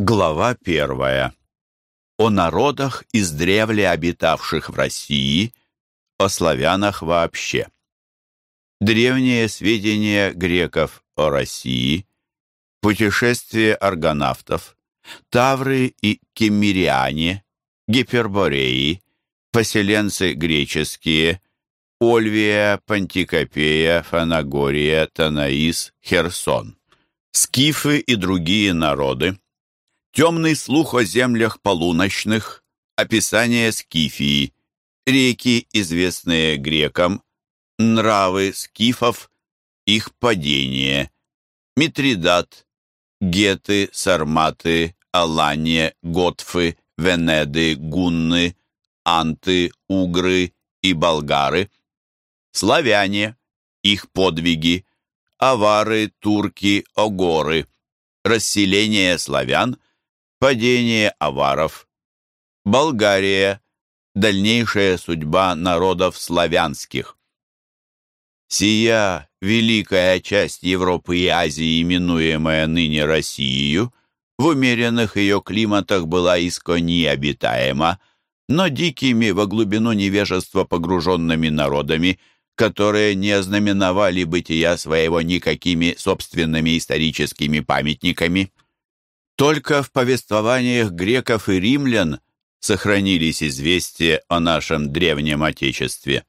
Глава первая. О народах, издревле обитавших в России, о славянах вообще. Древние сведения греков о России, путешествие аргонавтов, тавры и кеммириане, гипербореи, поселенцы греческие, Ольвия, Пантикопея, Фанагория, Танаис, Херсон, скифы и другие народы, Темный слух о землях полуночных, описание Скифии, реки, известные грекам, нравы скифов, их падение, Митридат, геты, сарматы, алания, готфы, венеды, гунны, анты, угры и болгары, славяне, их подвиги, авары, турки, огоры, расселение славян – Падение аваров. Болгария. Дальнейшая судьба народов славянских. Сия великая часть Европы и Азии, именуемая ныне Россией, в умеренных ее климатах была искони обитаема, но дикими во глубину невежества погруженными народами, которые не ознаменовали бытия своего никакими собственными историческими памятниками. Только в повествованиях греков и римлян сохранились известия о нашем древнем Отечестве.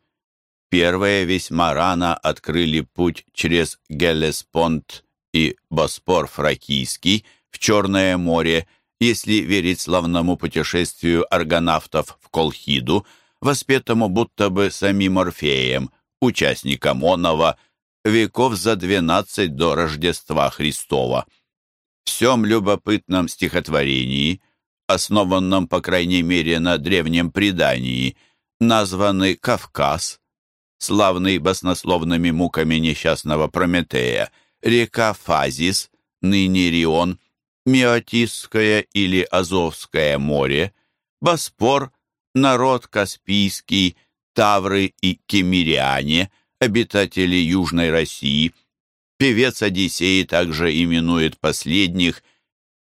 Первые весьма рано открыли путь через Гелеспонт и Боспор Фракийский в Черное море, если верить славному путешествию аргонавтов в Колхиду, воспетому будто бы самим Орфеем, участником Онова, веков за двенадцать до Рождества Христова всем любопытном стихотворении, основанном, по крайней мере, на древнем предании, названный «Кавказ», славный баснословными муками несчастного Прометея, река Фазис, ныне Рион, Миотисское или Азовское море, Боспор, народ Каспийский, Тавры и Кемириане, обитатели Южной России – Певец Одиссей также именует последних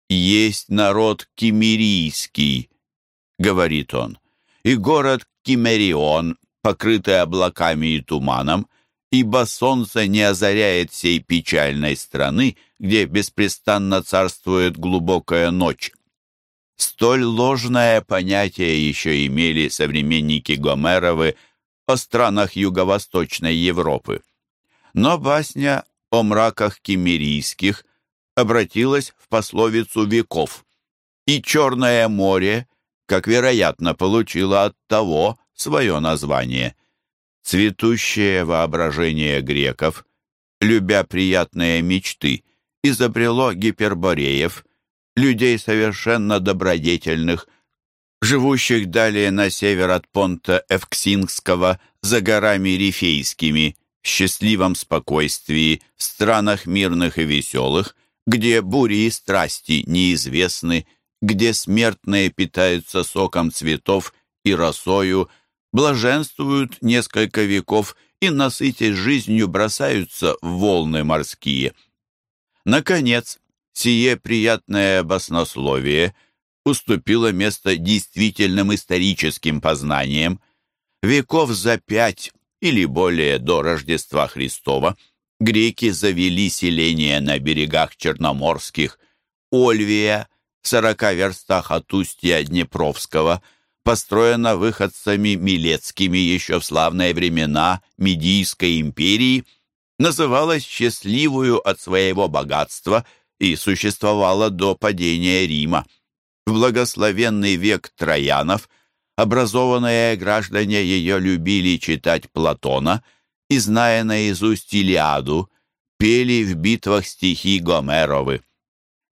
«Есть народ кимерийский», — говорит он, «и город Кимерион, покрытый облаками и туманом, ибо солнце не озаряет сей печальной страны, где беспрестанно царствует глубокая ночь». Столь ложное понятие еще имели современники Гомеровы о странах Юго-Восточной Европы. Но басня о мраках кемерийских обратилась в пословицу веков, и Черное море, как вероятно, получило от того свое название. Цветущее воображение греков, любя приятные мечты, изобрело гипербореев, людей совершенно добродетельных, живущих далее на север от понта Эвксингского, за горами Рифейскими, счастливом спокойствии, в странах мирных и веселых, где бури и страсти неизвестны, где смертные питаются соком цветов и росою, блаженствуют несколько веков и, насытясь жизнью, бросаются в волны морские. Наконец, сие приятное баснословие уступило место действительным историческим познаниям. Веков за пять или более до Рождества Христова, греки завели селение на берегах Черноморских, Ольвия, в сорока верстах от устья Днепровского, построена выходцами Милецкими еще в славные времена Медийской империи, называлась счастливую от своего богатства и существовала до падения Рима. В благословенный век Троянов – Образованные граждане ее любили читать Платона и, зная наизусть Илиаду, пели в битвах стихи Гомеровы.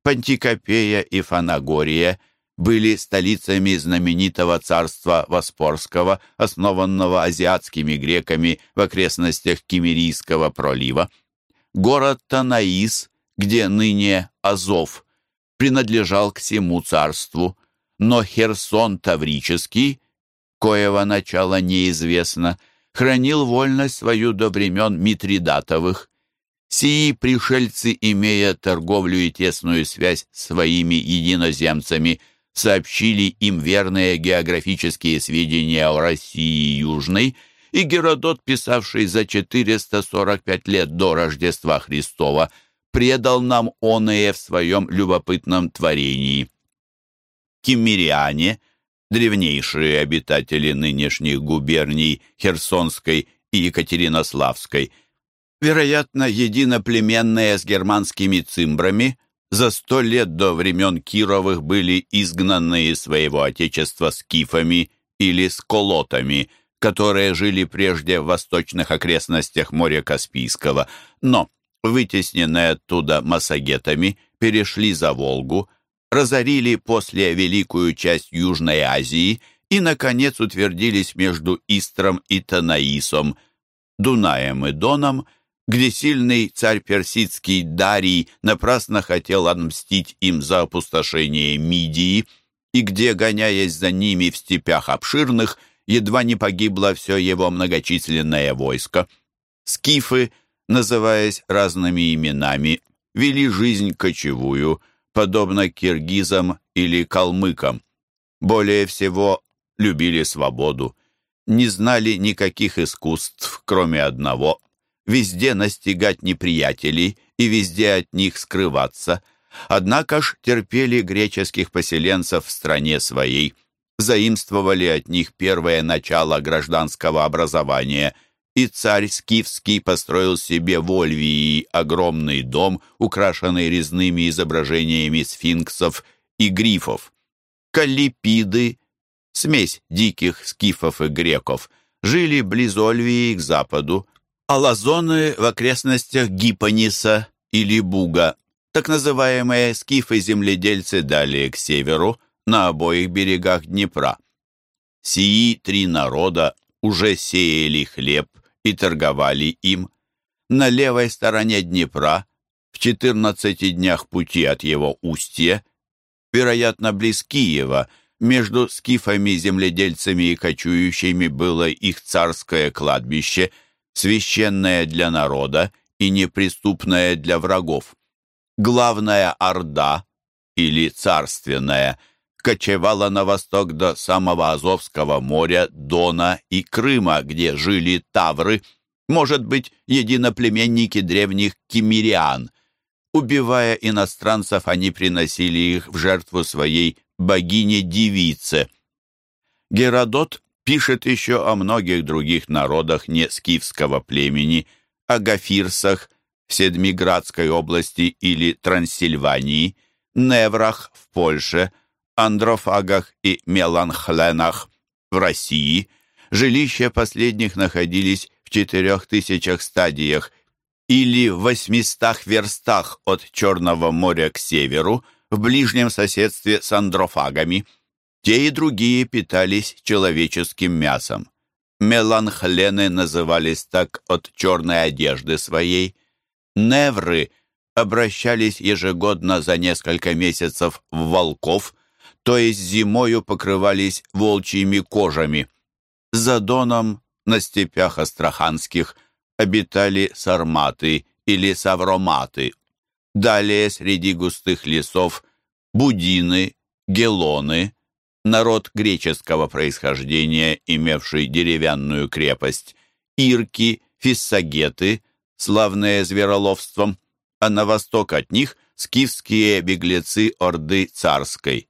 Пантикопея и Фанагория были столицами знаменитого царства Воспорского, основанного азиатскими греками в окрестностях Кимерийского пролива. Город Танаис, где ныне Азов, принадлежал к всему царству – но Херсон Таврический, коего начало неизвестно, хранил вольность свою до времен Митридатовых. Сии пришельцы, имея торговлю и тесную связь с своими единоземцами, сообщили им верные географические сведения о России Южной, и Геродот, писавший за 445 лет до Рождества Христова, предал нам оное в своем любопытном творении. Киммериане, древнейшие обитатели нынешних губерний Херсонской и Екатеринославской, вероятно, единоплеменные с германскими цимбрами, за сто лет до времен Кировых были изгнаны из своего отечества скифами или сколотами, которые жили прежде в восточных окрестностях моря Каспийского, но, вытесненные оттуда массагетами, перешли за Волгу, разорили после великую часть Южной Азии и, наконец, утвердились между Истром и Танаисом, Дунаем и Доном, где сильный царь персидский Дарий напрасно хотел отмстить им за опустошение Мидии, и где, гоняясь за ними в степях обширных, едва не погибло все его многочисленное войско. Скифы, называясь разными именами, вели жизнь кочевую, подобно киргизам или калмыкам. Более всего любили свободу, не знали никаких искусств, кроме одного — везде настигать неприятелей и везде от них скрываться, однако ж терпели греческих поселенцев в стране своей, заимствовали от них первое начало гражданского образования — и царь Скифский построил себе в Ольвии огромный дом, украшенный резными изображениями сфинксов и грифов. Калипиды, смесь диких скифов и греков, жили близ Ольвии к западу, а лазоны в окрестностях Гипониса или Буга, так называемые скифы-земледельцы далее к северу, на обоих берегах Днепра. Сии три народа уже сеяли хлеб, и торговали им. На левой стороне Днепра, в 14 днях пути от его устья, вероятно, близ Киева, между скифами-земледельцами и кочующими было их царское кладбище, священное для народа и неприступное для врагов. Главная Орда, или царственная, кочевала на восток до самого Азовского моря, Дона и Крыма, где жили тавры, может быть, единоплеменники древних кимириан. Убивая иностранцев, они приносили их в жертву своей богине-девице. Геродот пишет еще о многих других народах не скифского племени, о гафирсах в Седмиградской области или Трансильвании, неврах в Польше – андрофагах и меланхленах в России. Жилища последних находились в четырех тысячах стадиях или в восьмистах верстах от Черного моря к северу, в ближнем соседстве с андрофагами. Те и другие питались человеческим мясом. Меланхлены назывались так от черной одежды своей. Невры обращались ежегодно за несколько месяцев в волков, то есть зимою покрывались волчьими кожами. За Доном на степях астраханских обитали сарматы или савроматы. Далее среди густых лесов будины, гелоны, народ греческого происхождения, имевший деревянную крепость, ирки, фиссагеты, славные звероловством, а на восток от них скифские беглецы Орды Царской.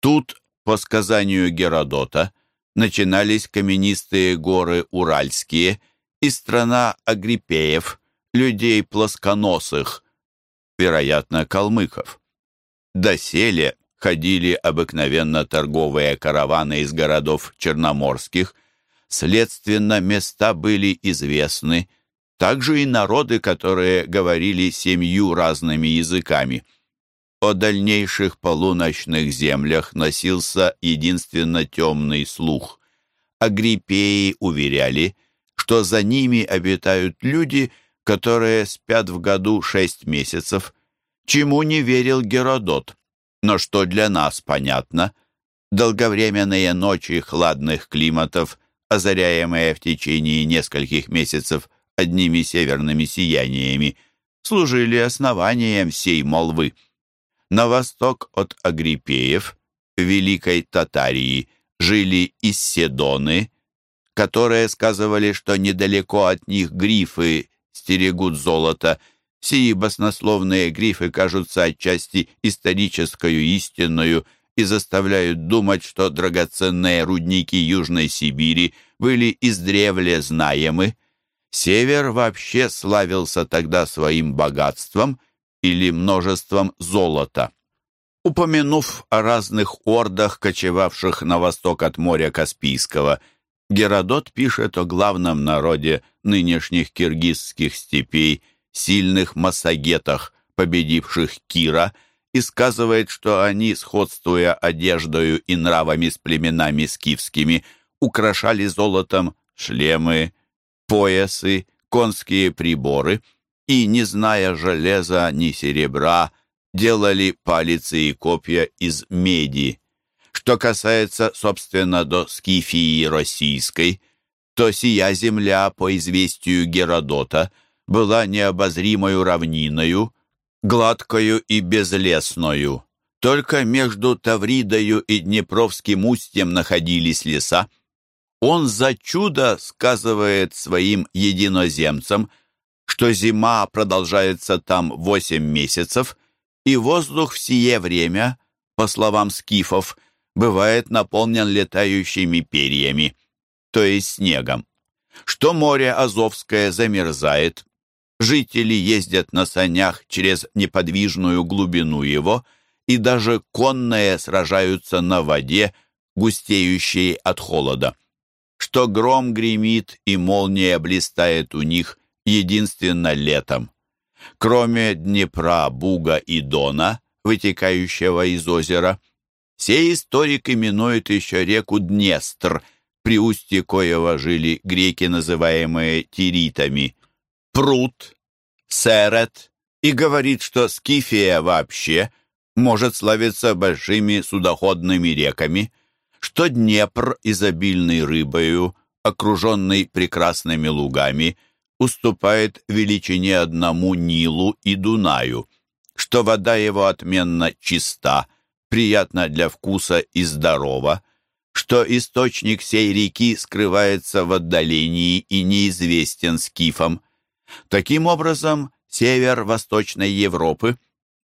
Тут, по сказанию Геродота, начинались каменистые горы Уральские и страна Агриппеев, людей плосконосых, вероятно, калмыков. Доселе ходили обыкновенно торговые караваны из городов черноморских, следственно, места были известны, также и народы, которые говорили семью разными языками – о дальнейших полуночных землях носился единственно темный слух. Агриппеи уверяли, что за ними обитают люди, которые спят в году шесть месяцев, чему не верил Геродот. Но что для нас понятно, долговременные ночи хладных климатов, озаряемые в течение нескольких месяцев одними северными сияниями, служили основанием всей молвы. На восток от Агриппеев, Великой Татарии, жили Исседоны, которые сказывали, что недалеко от них грифы стерегут золото. Сии баснословные грифы кажутся отчасти историческую истинную и заставляют думать, что драгоценные рудники Южной Сибири были издревле знаемы. Север вообще славился тогда своим богатством или множеством золота. Упомянув о разных ордах, кочевавших на восток от моря Каспийского, Геродот пишет о главном народе нынешних киргизских степей, сильных массагетах, победивших Кира, и сказывает, что они, сходствуя одеждою и нравами с племенами скифскими, украшали золотом шлемы, поясы, конские приборы и, не зная железа ни серебра, делали палицы и копья из меди. Что касается, собственно, до Скифии российской, то сия земля, по известию Геродота, была необозримою равниною, гладкою и безлесною. Только между Тавридою и Днепровским устьем находились леса. Он за чудо сказывает своим единоземцам, что зима продолжается там восемь месяцев – и воздух в сие время, по словам скифов, бывает наполнен летающими перьями, то есть снегом. Что море Азовское замерзает, жители ездят на санях через неподвижную глубину его, и даже конные сражаются на воде, густеющей от холода. Что гром гремит и молния блистает у них единственно летом. Кроме Днепра, Буга и Дона, вытекающего из озера, сей историк именует еще реку Днестр, при устье коего жили греки, называемые тиритами, пруд, серет, и говорит, что Скифия вообще может славиться большими судоходными реками, что Днепр, изобильный рыбою, окруженный прекрасными лугами – уступает величине одному Нилу и Дунаю, что вода его отменно чиста, приятна для вкуса и здорова, что источник сей реки скрывается в отдалении и неизвестен скифам. Таким образом, север Восточной Европы,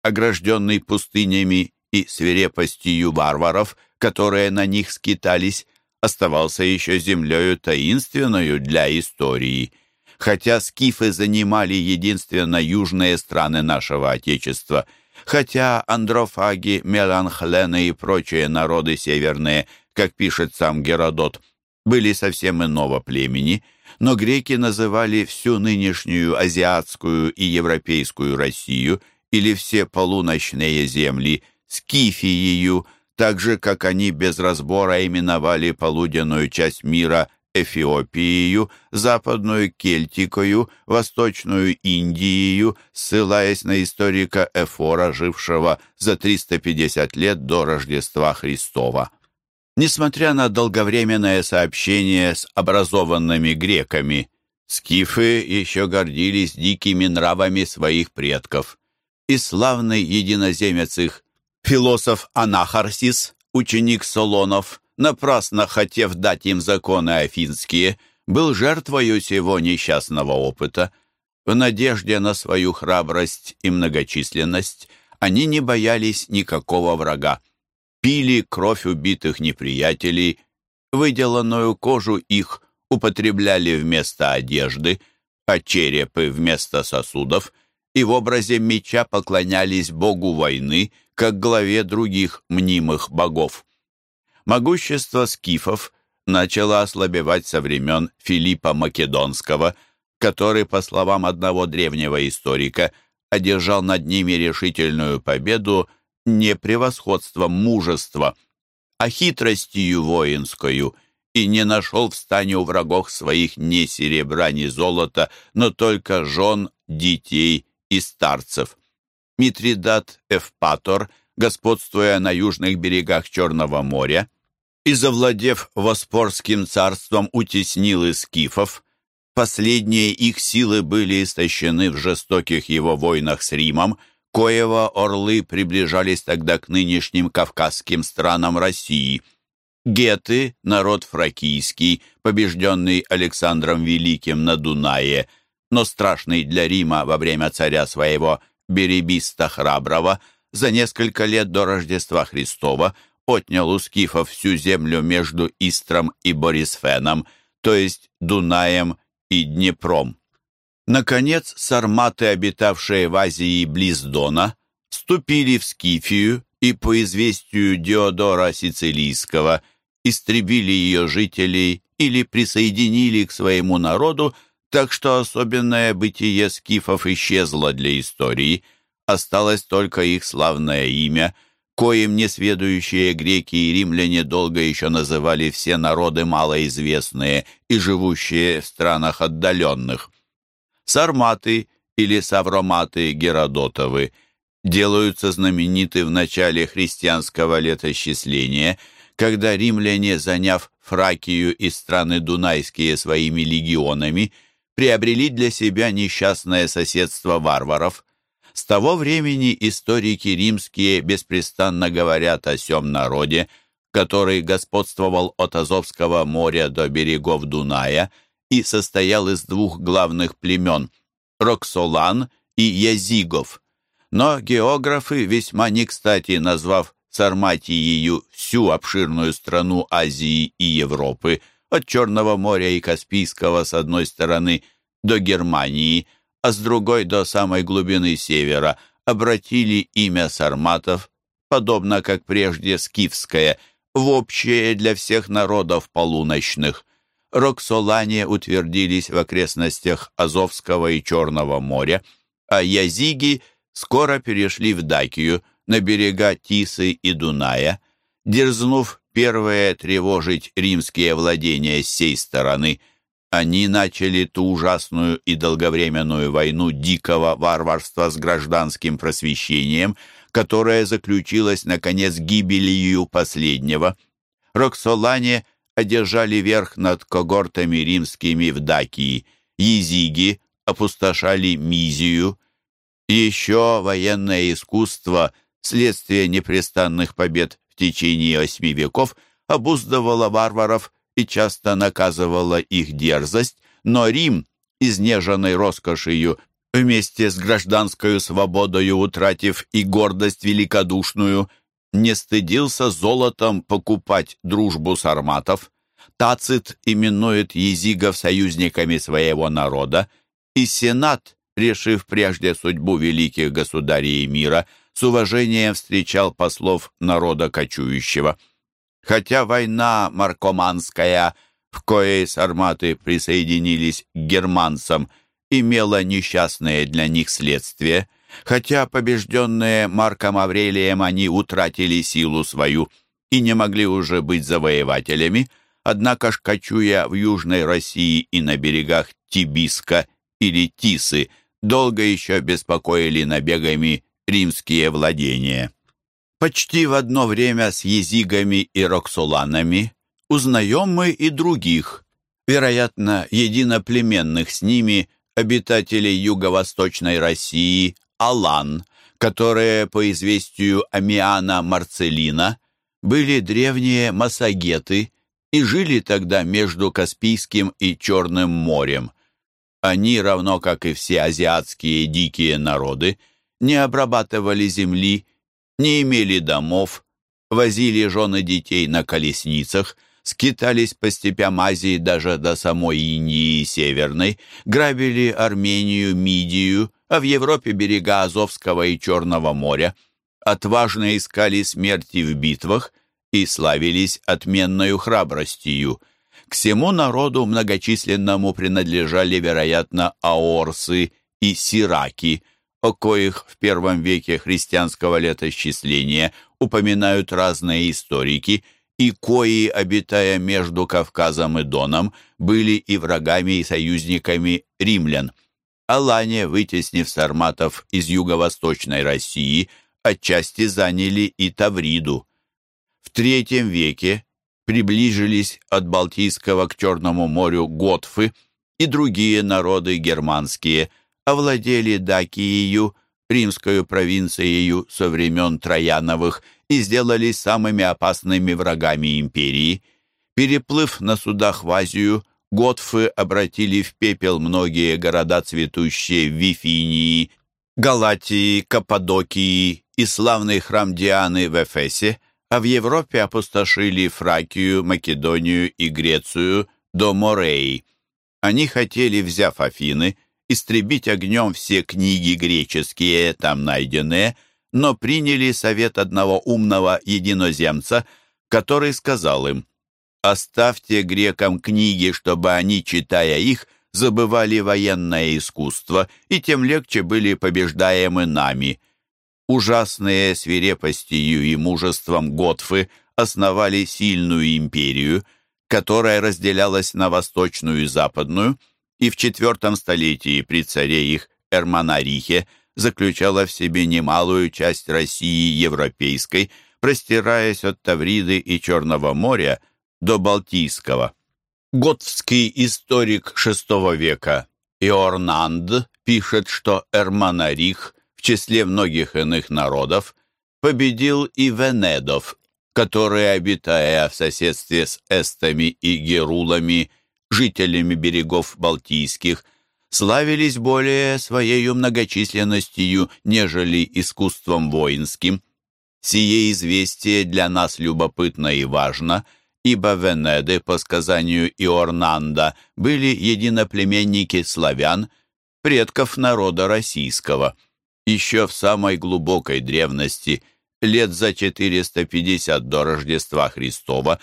огражденный пустынями и свирепостью варваров, которые на них скитались, оставался еще землею таинственную для истории – хотя скифы занимали единственно южные страны нашего Отечества, хотя андрофаги, меланхлены и прочие народы северные, как пишет сам Геродот, были совсем иного племени, но греки называли всю нынешнюю азиатскую и европейскую Россию или все полуночные земли Скифией, так же, как они без разбора именовали полуденную часть мира Эфиопией, Западную Кельтикою, Восточную Индией, ссылаясь на историка Эфора, жившего за 350 лет до Рождества Христова. Несмотря на долговременное сообщение с образованными греками, скифы еще гордились дикими нравами своих предков. И славный единоземец их, философ Анахарсис, ученик Солонов, напрасно хотев дать им законы афинские, был жертвою сего несчастного опыта. В надежде на свою храбрость и многочисленность они не боялись никакого врага. Пили кровь убитых неприятелей, выделанную кожу их употребляли вместо одежды, а черепы вместо сосудов, и в образе меча поклонялись богу войны, как главе других мнимых богов. Могущество скифов начало ослабевать со времен Филиппа Македонского, который, по словам одного древнего историка, одержал над ними решительную победу не превосходством мужества, а хитростью воинскую, и не нашел в стане у врагов своих ни серебра, ни золота, но только жен, детей и старцев. Митридат Эвпатор – господствуя на южных берегах Черного моря, и, завладев Воспорским царством, утеснил из скифов, Последние их силы были истощены в жестоких его войнах с Римом, коего орлы приближались тогда к нынешним кавказским странам России. Геты, народ фракийский, побежденный Александром Великим на Дунае, но страшный для Рима во время царя своего Беребиста Храброго, за несколько лет до Рождества Христова отнял у скифов всю землю между Истром и Борисфеном, то есть Дунаем и Днепром. Наконец, сарматы, обитавшие в Азии близ Дона, вступили в Скифию и, по известию Диодора Сицилийского, истребили ее жителей или присоединили к своему народу, так что особенное бытие скифов исчезло для истории. Осталось только их славное имя, коим несведущие греки и римляне долго еще называли все народы малоизвестные и живущие в странах отдаленных. Сарматы или савроматы Геродотовы делаются знамениты в начале христианского летосчисления, когда римляне, заняв Фракию и страны Дунайские своими легионами, приобрели для себя несчастное соседство варваров. С того времени историки римские беспрестанно говорят о сем народе, который господствовал от Азовского моря до берегов Дуная и состоял из двух главных племен – Роксолан и Язигов. Но географы, весьма не кстати назвав Сарматией всю обширную страну Азии и Европы, от Черного моря и Каспийского с одной стороны до Германии, а с другой до самой глубины севера, обратили имя сарматов, подобно как прежде скифское, в общее для всех народов полуночных. Роксолане утвердились в окрестностях Азовского и Черного моря, а язиги скоро перешли в Дакию, на берега Тисы и Дуная, дерзнув первые тревожить римские владения с сей стороны, они начали ту ужасную и долговременную войну дикого варварства с гражданским просвещением, которая заключилась, наконец, гибелью последнего. Роксолане одержали верх над когортами римскими в Дакии, Езиги опустошали Мизию. Еще военное искусство, следствие непрестанных побед в течение восьми веков, обуздывало варваров и часто наказывало их дерзость, но Рим, изнеженный роскошью, вместе с гражданской свободою утратив и гордость великодушную – не стыдился золотом покупать дружбу сарматов. Тацит именует езигов союзниками своего народа, и Сенат, решив прежде судьбу великих государей мира, с уважением встречал послов народа кочующего. Хотя война маркоманская, в коей сарматы присоединились к германцам, имела несчастное для них следствие – Хотя побежденные Марком Аврелием они утратили силу свою и не могли уже быть завоевателями, однако ж, кочуя в Южной России и на берегах Тибиска или Тисы, долго еще беспокоили набегами римские владения. Почти в одно время с езигами и роксоланами узнаем мы и других, вероятно, единоплеменных с ними обитателей юго-восточной России, Алан, которые, по известию Амиана Марцелина, были древние массагеты и жили тогда между Каспийским и Черным морем. Они, равно как и все азиатские дикие народы, не обрабатывали земли, не имели домов, возили жены детей на колесницах, скитались по степям Азии даже до самой Индии Северной, грабили Армению, Мидию, а в Европе берега Азовского и Черного моря, отважно искали смерти в битвах и славились отменною храбростью. К всему народу многочисленному принадлежали, вероятно, аорсы и сираки, о коих в первом веке христианского летосчисления упоминают разные историки, и кои, обитая между Кавказом и Доном, были и врагами, и союзниками римлян. Алане, вытеснив сарматов из юго-восточной России, отчасти заняли и Тавриду. В третьем веке приближились от Балтийского к Черному морю готфы и другие народы германские овладели Дакией, римскую провинцией со времен Трояновых и сделались самыми опасными врагами империи. Переплыв на судах в Азию, готфы обратили в пепел многие города, цветущие в Вифинии, Галатии, Каппадокии и славный храм Дианы в Эфесе, а в Европе опустошили Фракию, Македонию и Грецию до Мореи. Они хотели, взяв Афины, истребить огнем все книги греческие, там найденные, но приняли совет одного умного единоземца, который сказал им, «Оставьте грекам книги, чтобы они, читая их, забывали военное искусство, и тем легче были побеждаемы нами». Ужасные свирепостью и мужеством Готфы основали сильную империю, которая разделялась на восточную и западную, и в IV столетии при царе их Эрмонарихе – заключала в себе немалую часть России европейской, простираясь от Тавриды и Черного моря до Балтийского. Готский историк VI века Иорнанд пишет, что Эрмонарих в числе многих иных народов победил и венедов, которые, обитая в соседстве с эстами и герулами, жителями берегов Балтийских, славились более своей многочисленностью, нежели искусством воинским. Сие известие для нас любопытно и важно, ибо Венеды, по сказанию Иорнанда, были единоплеменники славян, предков народа российского. Еще в самой глубокой древности, лет за 450 до Рождества Христова,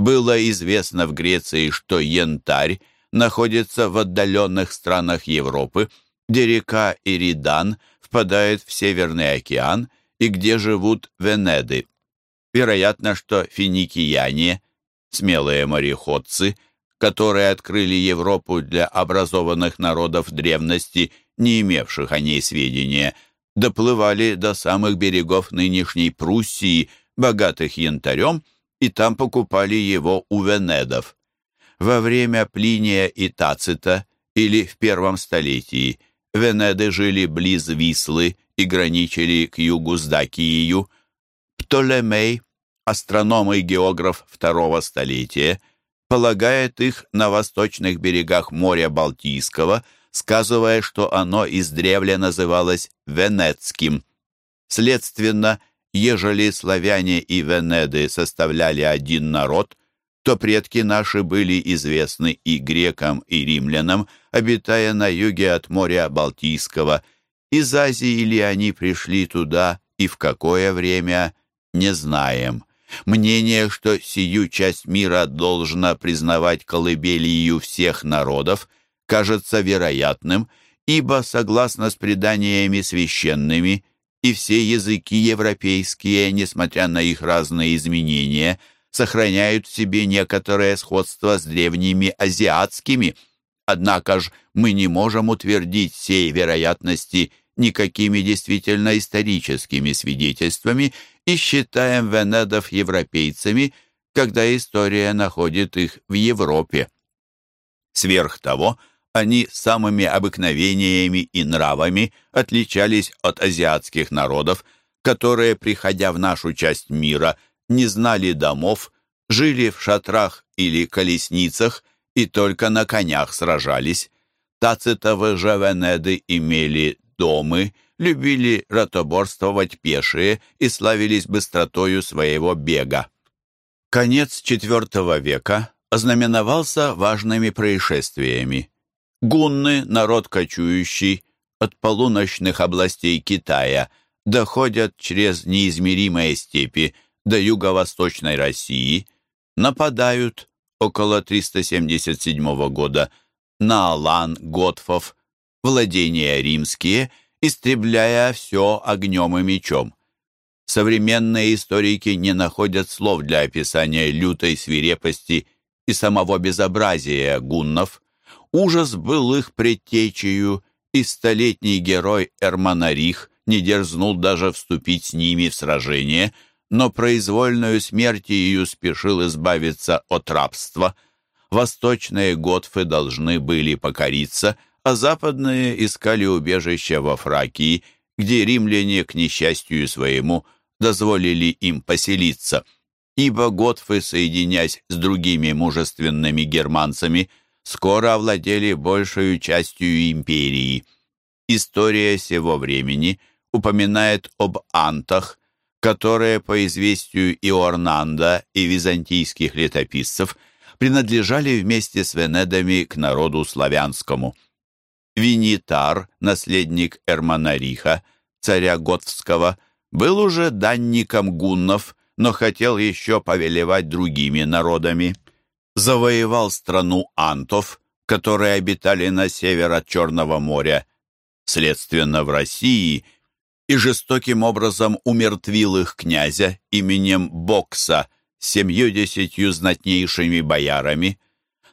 было известно в Греции, что янтарь находится в отдаленных странах Европы, где река Иридан впадает в Северный океан и где живут венеды. Вероятно, что финикияне, смелые мореходцы, которые открыли Европу для образованных народов древности, не имевших о ней сведения, доплывали до самых берегов нынешней Пруссии, богатых янтарем, и там покупали его у венедов во время Плиния и Тацита или в первом столетии Венеды жили близ Вислы и граничили к югу с Дакией. Птолемей, астроном и географ второго столетия, полагает их на восточных берегах моря Балтийского, сказывая, что оно издревле называлось Венецким. Следственно, ежели славяне и венеды составляли один народ, то предки наши были известны и грекам, и римлянам, обитая на юге от моря Балтийского. Из Азии ли они пришли туда и в какое время, не знаем. Мнение, что сию часть мира должна признавать колыбелью всех народов, кажется вероятным, ибо, согласно с преданиями священными, и все языки европейские, несмотря на их разные изменения – сохраняют в себе некоторое сходство с древними азиатскими. Однако ж мы не можем утвердить сей вероятности никакими действительно историческими свидетельствами и считаем венедов европейцами, когда история находит их в Европе. Сверх того, они самыми обыкновениями и нравами отличались от азиатских народов, которые, приходя в нашу часть мира, не знали домов, жили в шатрах или колесницах и только на конях сражались. Тацитовы же венеды имели домы, любили ратоборствовать пешие и славились быстротою своего бега. Конец IV века ознаменовался важными происшествиями. Гунны, народ кочующий, от полуночных областей Китая доходят через неизмеримые степи до юго-восточной России, нападают около 377 года на Алан, Готфов, владения римские, истребляя все огнем и мечом. Современные историки не находят слов для описания лютой свирепости и самого безобразия гуннов. Ужас был их предтечею, и столетний герой Эрмонарих не дерзнул даже вступить с ними в сражение – но произвольную смертью спешил избавиться от рабства. Восточные готфы должны были покориться, а западные искали убежище во Фракии, где римляне, к несчастью своему, дозволили им поселиться. Ибо готфы, соединяясь с другими мужественными германцами, скоро овладели большей частью империи. История сего времени упоминает об антах, которые, по известию Иорнанда и византийских летописцев, принадлежали вместе с венедами к народу славянскому. Винитар, наследник Эрмонариха, царя Готвского, был уже данником гуннов, но хотел еще повелевать другими народами. Завоевал страну антов, которые обитали на север от Черного моря. Следственно, в России – и жестоким образом умертвил их князя именем Бокса с семью-десятью знатнейшими боярами.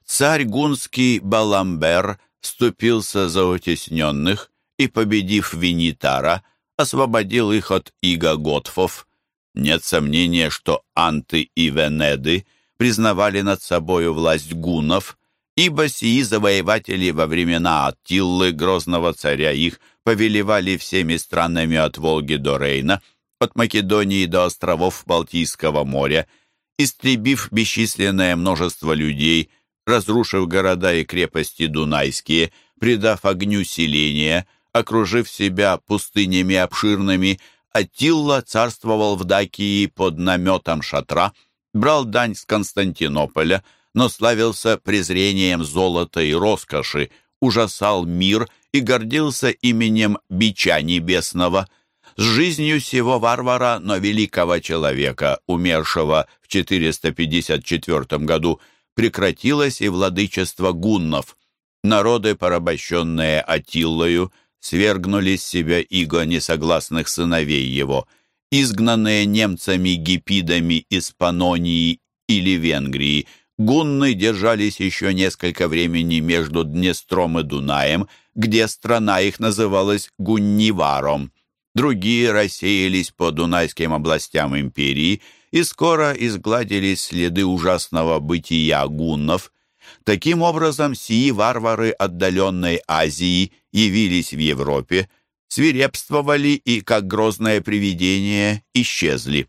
Царь гунский Баламбер вступился за утесненных и, победив Винитара, освободил их от иго Готфов. Нет сомнения, что анты и венеды признавали над собою власть гуннов, ибо сии завоеватели во времена Аттиллы, грозного царя их, повелевали всеми странами от Волги до Рейна, от Македонии до островов Балтийского моря, истребив бесчисленное множество людей, разрушив города и крепости дунайские, придав огню селения, окружив себя пустынями обширными, Аттилла царствовал в Дакии под наметом шатра, брал дань с Константинополя – но славился презрением золота и роскоши, ужасал мир и гордился именем Бича Небесного. С жизнью сего варвара, но великого человека, умершего в 454 году, прекратилось и владычество гуннов. Народы, порабощенные Атиллою, свергнули с себя иго несогласных сыновей его. Изгнанные немцами-гипидами из Панонии или Венгрии, Гунны держались еще несколько времени между Днестром и Дунаем, где страна их называлась Гунниваром. Другие рассеялись по дунайским областям империи, и скоро изгладились следы ужасного бытия гуннов. Таким образом, сии варвары отдаленной Азии явились в Европе, свирепствовали и, как грозное привидение, исчезли.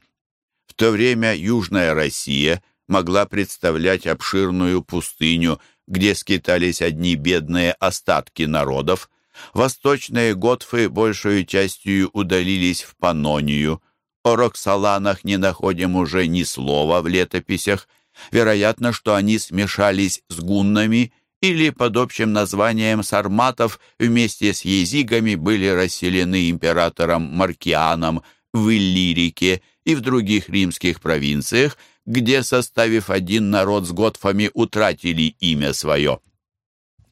В то время Южная Россия – могла представлять обширную пустыню, где скитались одни бедные остатки народов. Восточные готфы большую частью удалились в Панонию. О Роксоланах не находим уже ни слова в летописях. Вероятно, что они смешались с гуннами или под общим названием сарматов вместе с езигами были расселены императором Маркианом в Иллирике и в других римских провинциях, где, составив один народ с готфами, утратили имя свое.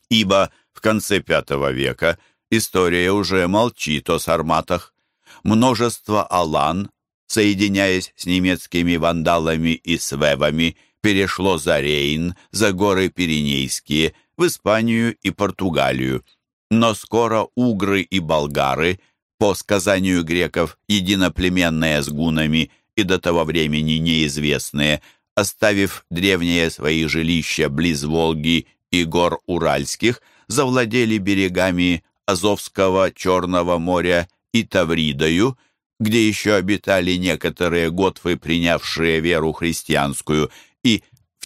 Ибо в конце V века история уже молчит о сарматах. Множество алан, соединяясь с немецкими вандалами и свевами, перешло за Рейн, за горы Пиренейские, в Испанию и Португалию. Но скоро угры и болгары, по сказанию греков, единоплеменные с гунами, и до того времени неизвестные, оставив древние свои жилища близ Волги и гор Уральских, завладели берегами Азовского, Черного моря и Тавридою, где еще обитали некоторые готвы, принявшие веру христианскую,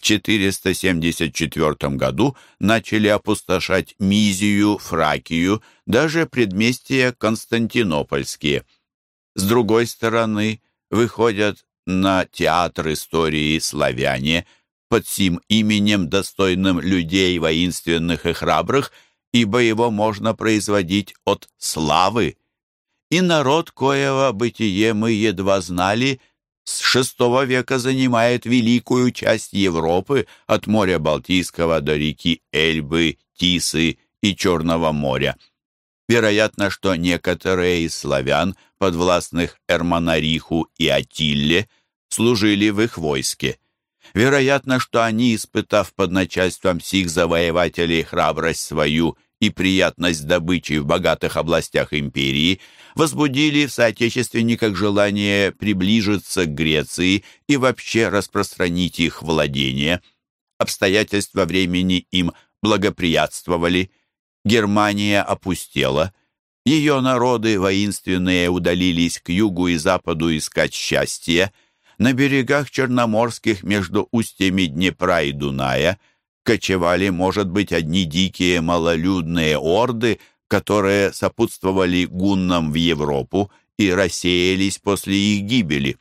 в 474 году начали опустошать Мизию, Фракию, даже предместья Константинопольские. С другой стороны, выходят на театр истории славяне под сим именем, достойным людей воинственных и храбрых, ибо его можно производить от славы. И народ, коего бытие мы едва знали, с шестого века занимает великую часть Европы от моря Балтийского до реки Эльбы, Тисы и Черного моря. Вероятно, что некоторые из славян, подвластных Эрмонариху и Атилле, служили в их войске. Вероятно, что они, испытав под начальством сих завоевателей храбрость свою и приятность добычи в богатых областях империи, возбудили в соотечественниках желание приближиться к Греции и вообще распространить их владения. обстоятельства времени им благоприятствовали. Германия опустела, ее народы воинственные удалились к югу и западу искать счастья. На берегах Черноморских между устьями Днепра и Дуная кочевали, может быть, одни дикие малолюдные орды, которые сопутствовали гуннам в Европу и рассеялись после их гибели.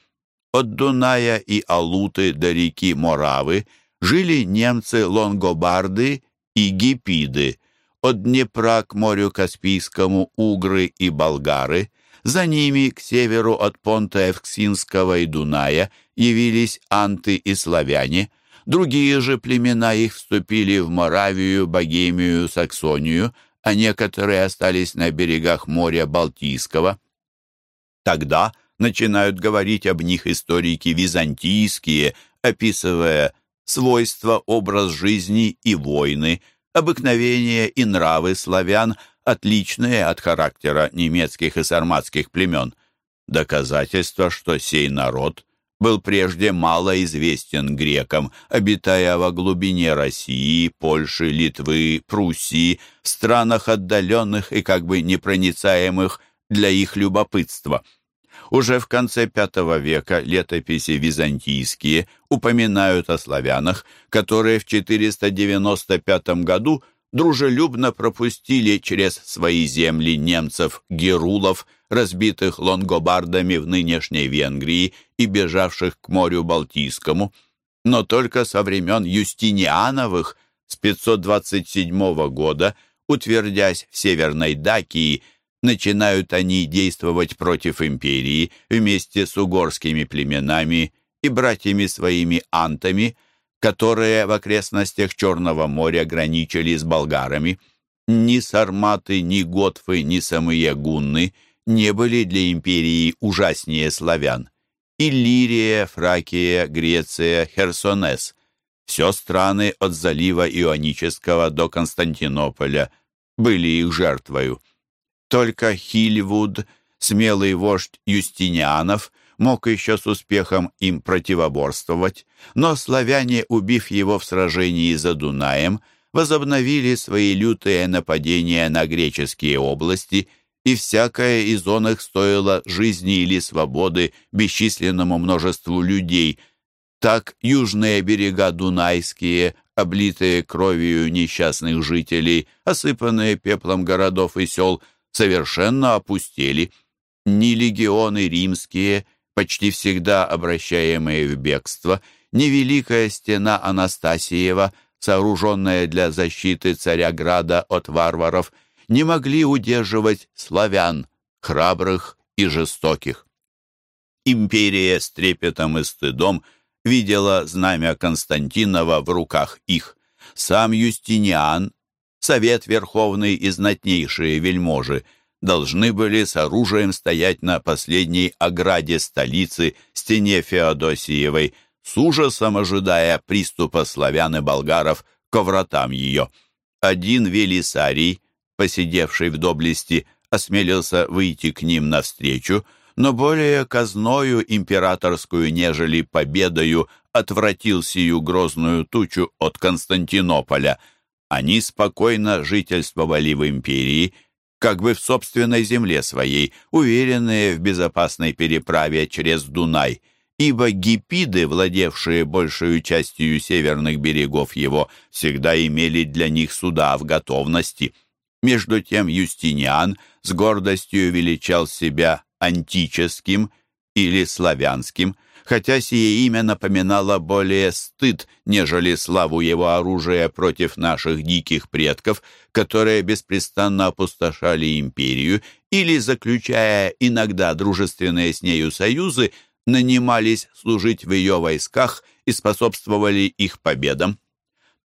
От Дуная и Алуты до реки Моравы жили немцы-лонгобарды и гипиды – от Днепра к морю Каспийскому угры и болгары, за ними к северу от понта Евксинского и Дуная явились анты и славяне, другие же племена их вступили в Моравию, Богемию, Саксонию, а некоторые остались на берегах моря Балтийского. Тогда начинают говорить об них историки византийские, описывая свойства, образ жизни и войны – обыкновения и нравы славян, отличные от характера немецких и сарматских племен. Доказательство, что сей народ был прежде мало известен грекам, обитая во глубине России, Польши, Литвы, Пруссии, в странах отдаленных и как бы непроницаемых для их любопытства – уже в конце V века летописи византийские упоминают о славянах, которые в 495 году дружелюбно пропустили через свои земли немцев-герулов, разбитых лонгобардами в нынешней Венгрии и бежавших к морю Балтийскому. Но только со времен Юстиниановых с 527 года, утвердясь в Северной Дакии, начинают они действовать против империи вместе с угорскими племенами и братьями своими антами, которые в окрестностях Черного моря граничили с болгарами. Ни сарматы, ни готфы, ни самые гунны не были для империи ужаснее славян. Иллирия, Фракия, Греция, Херсонес – все страны от залива Ионического до Константинополя были их жертвою. Только Хильвуд, смелый вождь Юстинианов, мог еще с успехом им противоборствовать, но славяне, убив его в сражении за Дунаем, возобновили свои лютые нападения на греческие области, и всякое из он их стоило жизни или свободы бесчисленному множеству людей. Так южные берега Дунайские, облитые кровью несчастных жителей, осыпанные пеплом городов и сел – совершенно опустели. Ни легионы римские, почти всегда обращаемые в бегство, ни Великая стена Анастасиева, сооруженная для защиты царя Града от варваров, не могли удерживать славян, храбрых и жестоких. Империя с трепетом и стыдом видела знамя Константинова в руках их. Сам Юстиниан Совет Верховный и знатнейшие вельможи должны были с оружием стоять на последней ограде столицы, стене Феодосиевой, с ужасом ожидая приступа славян и болгаров к вратам ее. Один Велисарий, посидевший в доблести, осмелился выйти к ним навстречу, но более казною императорскую, нежели победою, отвратил сию грозную тучу от Константинополя — они спокойно жительствовали в империи, как бы в собственной земле своей, уверенные в безопасной переправе через Дунай, ибо гипиды, владевшие большую частью северных берегов его, всегда имели для них суда в готовности. Между тем Юстиниан с гордостью величал себя антическим или славянским – хотя сие имя напоминало более стыд, нежели славу его оружия против наших диких предков, которые беспрестанно опустошали империю или, заключая иногда дружественные с нею союзы, нанимались служить в ее войсках и способствовали их победам.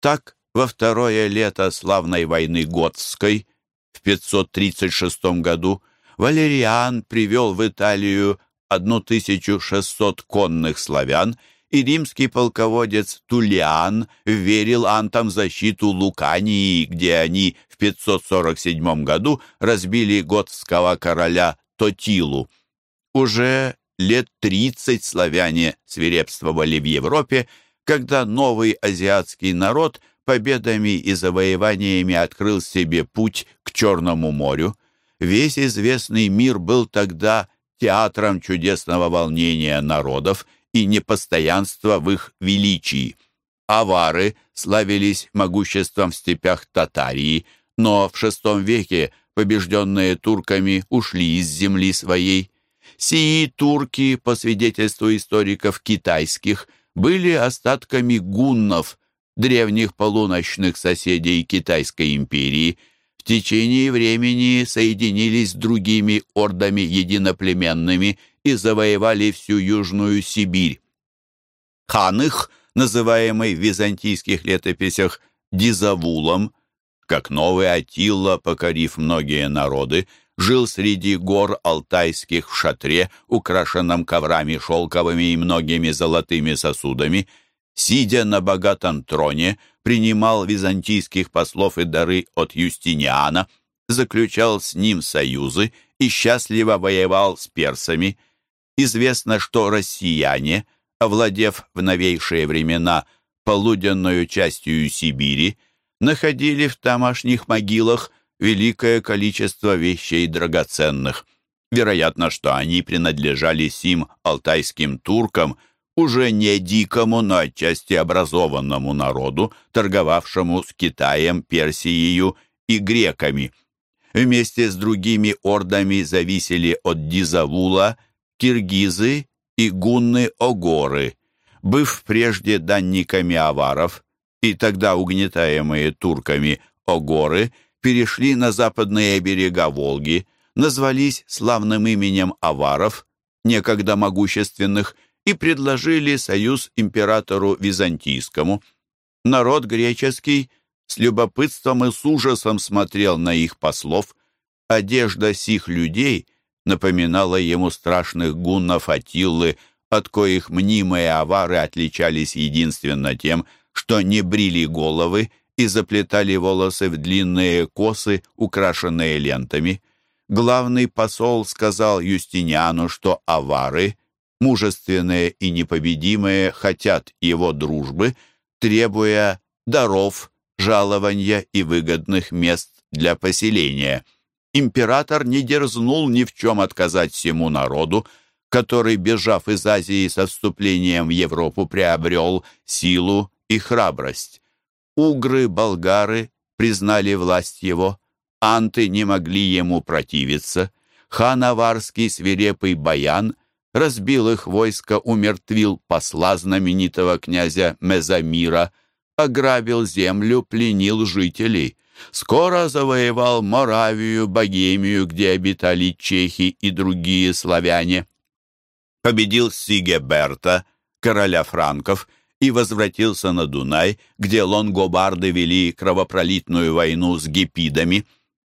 Так, во второе лето славной войны Готской в 536 году Валериан привел в Италию 1600 конных славян, и римский полководец Тулиан верил антам защиту Лукании, где они в 547 году разбили готского короля Тотилу. Уже лет 30 славяне свирепствовали в Европе, когда новый азиатский народ победами и завоеваниями открыл себе путь к Черному морю. Весь известный мир был тогда театром чудесного волнения народов и непостоянства в их величии. Авары славились могуществом в степях Татарии, но в VI веке побежденные турками ушли из земли своей. Сии турки, по свидетельству историков китайских, были остатками гуннов, древних полуночных соседей Китайской империи, в течение времени соединились с другими ордами единоплеменными и завоевали всю Южную Сибирь. Хан их, называемый в византийских летописях Дизавулом, как новый Атилла, покорив многие народы, жил среди гор алтайских в шатре, украшенном коврами шелковыми и многими золотыми сосудами, сидя на богатом троне, принимал византийских послов и дары от Юстиниана, заключал с ним союзы и счастливо воевал с персами. Известно, что россияне, овладев в новейшие времена полуденную частью Сибири, находили в тамошних могилах великое количество вещей драгоценных. Вероятно, что они принадлежали сим алтайским туркам, уже не дикому, но отчасти образованному народу, торговавшему с Китаем, Персией и греками. Вместе с другими ордами зависели от Дизавула киргизы и гунны-огоры. Быв прежде данниками аваров, и тогда угнетаемые турками огоры перешли на западные берега Волги, назвались славным именем аваров, некогда могущественных, и предложили союз императору Византийскому. Народ греческий с любопытством и с ужасом смотрел на их послов. Одежда сих людей напоминала ему страшных гуннов Атиллы, от коих мнимые авары отличались единственно тем, что не брили головы и заплетали волосы в длинные косы, украшенные лентами. Главный посол сказал Юстиниану, что авары, мужественные и непобедимые, хотят его дружбы, требуя даров, жалования и выгодных мест для поселения. Император не дерзнул ни в чем отказать всему народу, который, бежав из Азии со вступлением в Европу, приобрел силу и храбрость. Угры, болгары признали власть его, анты не могли ему противиться. Хан Аварский свирепый баян разбил их войско, умертвил посла знаменитого князя Мезамира, ограбил землю, пленил жителей. Скоро завоевал Моравию, Богемию, где обитали чехи и другие славяне. Победил Сигеберта, короля франков, и возвратился на Дунай, где лонгобарды вели кровопролитную войну с гипидами.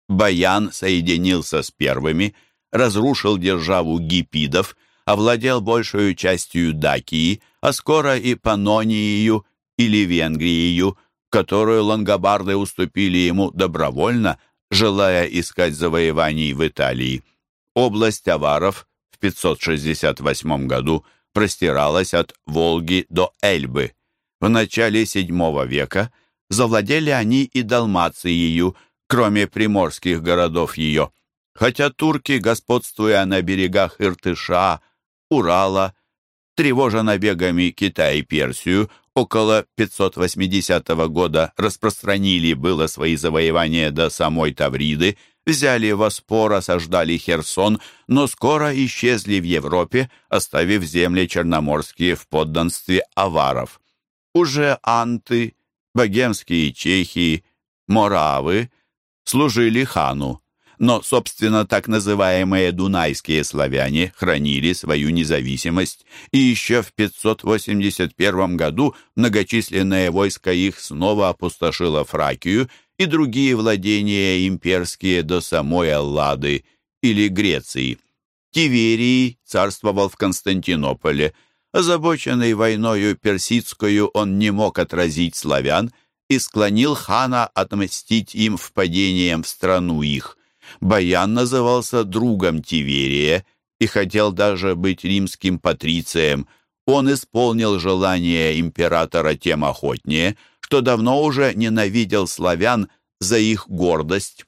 Баян соединился с первыми, разрушил державу гипидов, овладел большую частью Дакии, а скоро и Панонией или Венгрией, которую лангобарды уступили ему добровольно, желая искать завоеваний в Италии. Область аваров в 568 году – простиралась от Волги до Эльбы. В начале VII века завладели они и Далмацией, кроме приморских городов ее. Хотя турки, господствуя на берегах Иртыша, Урала, тревожа набегами Китая и Персию, около 580 года распространили было свои завоевания до самой Тавриды, взяли Воспор, осаждали Херсон, но скоро исчезли в Европе, оставив земли черноморские в подданстве аваров. Уже анты, богемские чехи, моравы служили хану, но, собственно, так называемые дунайские славяне хранили свою независимость, и еще в 581 году многочисленное войско их снова опустошило Фракию и другие владения имперские до самой Эллады или Греции. Тиверий царствовал в Константинополе. Озабоченный войною персидскую он не мог отразить славян и склонил хана отмстить им впадением в страну их. Баян назывался другом Тиверия и хотел даже быть римским патрицием. Он исполнил желание императора тем охотнее, что давно уже ненавидел славян за их гордость.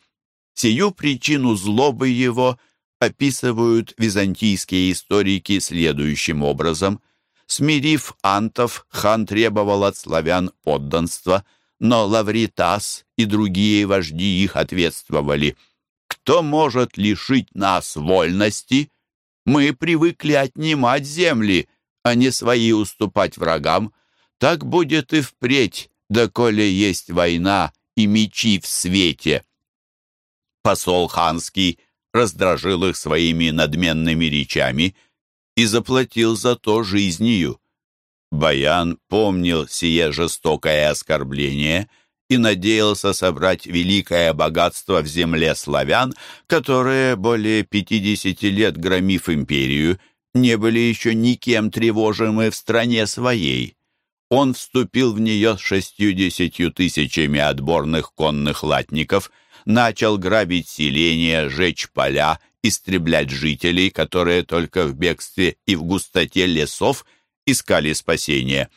Сию причину злобы его описывают византийские историки следующим образом. Смирив антов, хан требовал от славян подданства, но Лавритас и другие вожди их ответствовали. «Кто может лишить нас вольности? Мы привыкли отнимать земли, а не свои уступать врагам. Так будет и впредь, доколе есть война и мечи в свете». Посол ханский раздражил их своими надменными речами и заплатил за то жизнью. Баян помнил сие жестокое оскорбление и надеялся собрать великое богатство в земле славян, которые, более пятидесяти лет громив империю, не были еще никем тревожимы в стране своей. Он вступил в нее с шестьюдесятью тысячами отборных конных латников – начал грабить селения, жечь поля, истреблять жителей, которые только в бегстве и в густоте лесов искали спасения.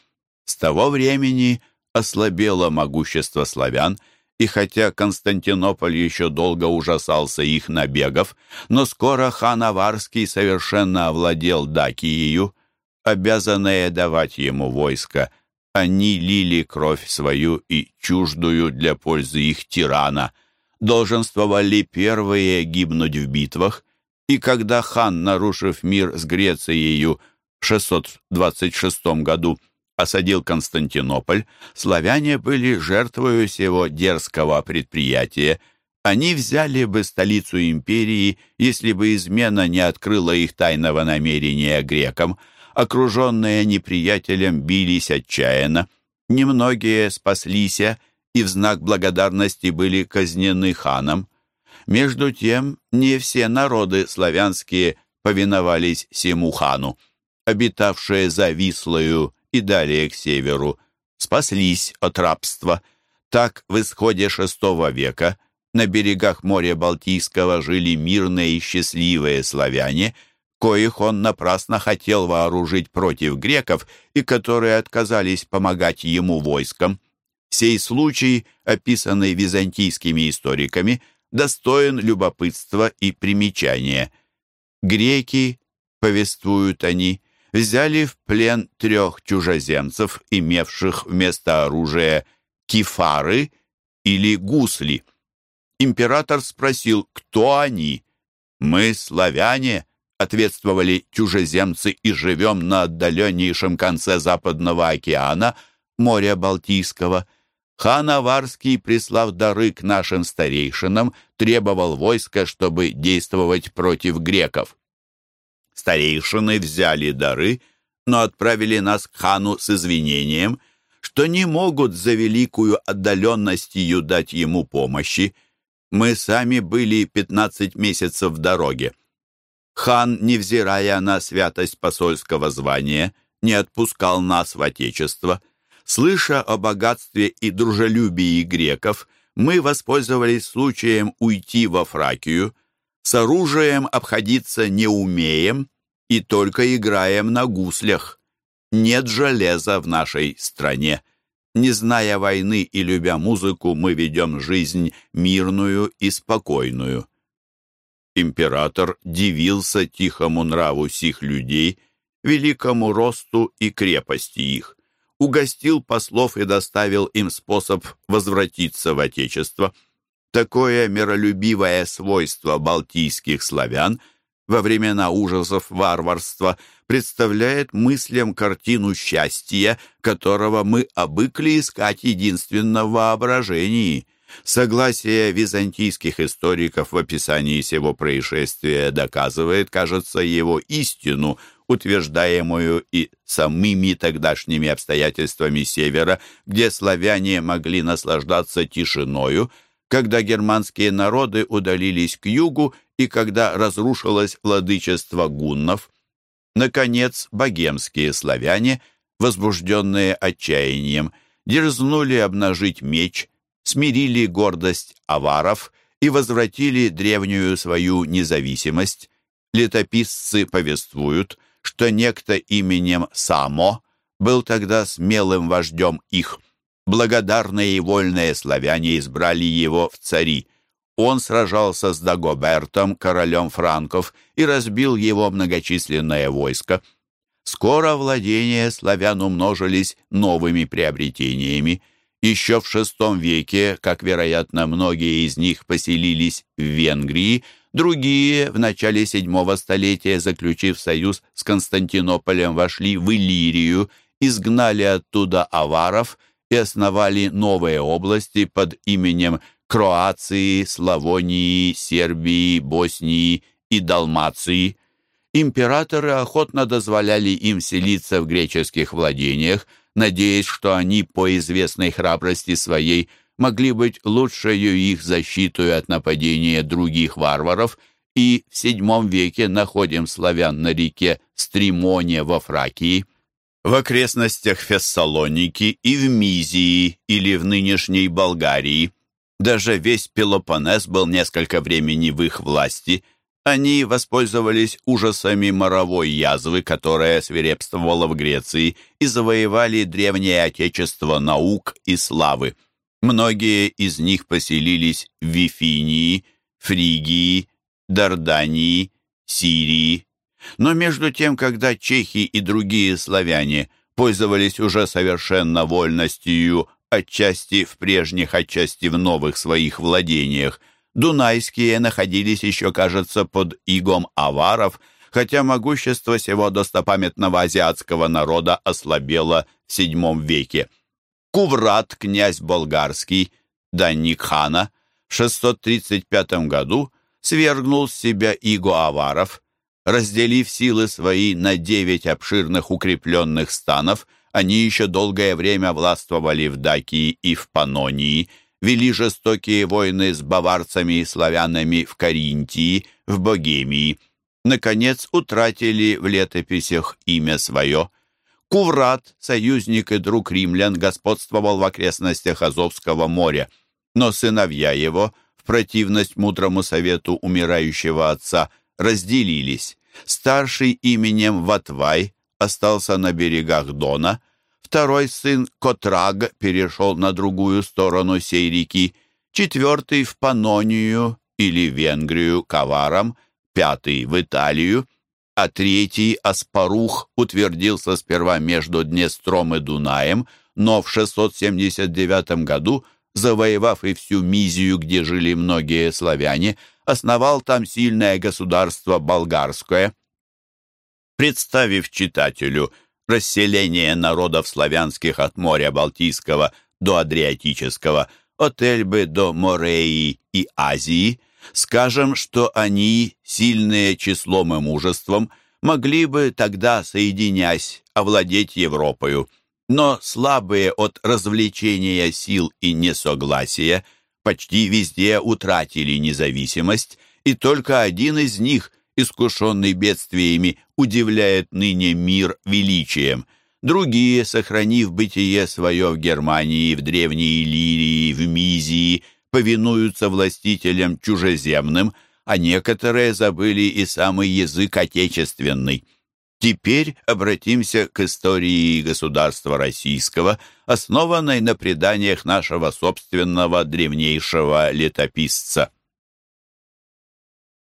С того времени ослабело могущество славян, и хотя Константинополь еще долго ужасался их набегов, но скоро хан Аварский совершенно овладел Дакией, обязанные давать ему войско. Они лили кровь свою и чуждую для пользы их тирана — долженствовали первые гибнуть в битвах, и когда хан, нарушив мир с Грецией в 626 году, осадил Константинополь, славяне были жертвою сего дерзкого предприятия. Они взяли бы столицу империи, если бы измена не открыла их тайного намерения грекам. Окруженные неприятелем бились отчаянно. Немногие спаслися, и в знак благодарности были казнены ханом. Между тем, не все народы славянские повиновались сему хану. Обитавшие за Вислою и далее к северу спаслись от рабства. Так в исходе VI века на берегах моря Балтийского жили мирные и счастливые славяне, коих он напрасно хотел вооружить против греков и которые отказались помогать ему войскам. Сей случай, описанный византийскими историками, достоин любопытства и примечания. Греки, повествуют они, взяли в плен трех чужеземцев, имевших вместо оружия кефары или гусли. Император спросил, кто они. «Мы славяне», — ответствовали чужеземцы, «и живем на отдаленнейшем конце Западного океана, моря Балтийского». Хан Аварский, прислав дары к нашим старейшинам, требовал войска, чтобы действовать против греков. Старейшины взяли дары, но отправили нас к хану с извинением, что не могут за великую отдаленностью дать ему помощи. Мы сами были пятнадцать месяцев в дороге. Хан, невзирая на святость посольского звания, не отпускал нас в отечество — Слыша о богатстве и дружелюбии греков, мы воспользовались случаем уйти во Фракию, с оружием обходиться не умеем и только играем на гуслях. Нет железа в нашей стране. Не зная войны и любя музыку, мы ведем жизнь мирную и спокойную. Император дивился тихому нраву сих людей, великому росту и крепости их угостил послов и доставил им способ возвратиться в Отечество. Такое миролюбивое свойство балтийских славян во времена ужасов варварства представляет мыслям картину счастья, которого мы обыкли искать единственно в воображении. Согласие византийских историков в описании сего происшествия доказывает, кажется, его истину – утверждаемую и самыми тогдашними обстоятельствами Севера, где славяне могли наслаждаться тишиною, когда германские народы удалились к югу и когда разрушилось владычество гуннов. Наконец, богемские славяне, возбужденные отчаянием, дерзнули обнажить меч, смирили гордость аваров и возвратили древнюю свою независимость. Летописцы повествуют, что некто именем Само был тогда смелым вождем их. Благодарные и вольные славяне избрали его в цари. Он сражался с Дагобертом, королем франков, и разбил его многочисленное войско. Скоро владения славян умножились новыми приобретениями. Еще в VI веке, как, вероятно, многие из них поселились в Венгрии, другие в начале VII столетия, заключив союз с Константинополем, вошли в Иллирию, изгнали оттуда аваров и основали новые области под именем Кроации, Славонии, Сербии, Боснии и Далмации. Императоры охотно дозволяли им селиться в греческих владениях, надеясь, что они по известной храбрости своей могли быть лучшую их защитой от нападения других варваров, и в VII веке находим славян на реке Стримоне во Фракии. В окрестностях Фессалоники и в Мизии или в нынешней Болгарии. Даже весь Пелопоннес был несколько времени в их власти – они воспользовались ужасами моровой язвы, которая свирепствовала в Греции, и завоевали древнее отечество наук и славы. Многие из них поселились в Вифинии, Фригии, Дардании, Сирии. Но между тем, когда чехи и другие славяне пользовались уже совершенно вольностью, отчасти в прежних, отчасти в новых своих владениях, Дунайские находились еще, кажется, под игом аваров, хотя могущество сего достопамятного азиатского народа ослабело в VII веке. Куврат, князь болгарский, данник хана, в 635 году свергнул с себя иго аваров, разделив силы свои на девять обширных укрепленных станов, они еще долгое время властвовали в Дакии и в Панонии – вели жестокие войны с баварцами и славянами в Каринтии, в Богемии. Наконец, утратили в летописях имя свое. Куврат, союзник и друг римлян, господствовал в окрестностях Азовского моря, но сыновья его, в противность мудрому совету умирающего отца, разделились. Старший именем Ватвай остался на берегах Дона, Второй сын Котраг перешел на другую сторону сей реки, четвертый в Панонию или Венгрию Каваром, пятый в Италию, а третий Аспарух утвердился сперва между Днестром и Дунаем, но в 679 году, завоевав и всю Мизию, где жили многие славяне, основал там сильное государство болгарское. Представив читателю – расселение народов славянских от моря Балтийского до Адриатического, от Эльбы до Мореи и Азии, скажем, что они, сильные числом и мужеством, могли бы тогда, соединясь, овладеть Европою, но слабые от развлечения сил и несогласия почти везде утратили независимость, и только один из них искушенный бедствиями, удивляет ныне мир величием. Другие, сохранив бытие свое в Германии, в Древней Иллирии, в Мизии, повинуются властителям чужеземным, а некоторые забыли и самый язык отечественный. Теперь обратимся к истории государства российского, основанной на преданиях нашего собственного древнейшего летописца.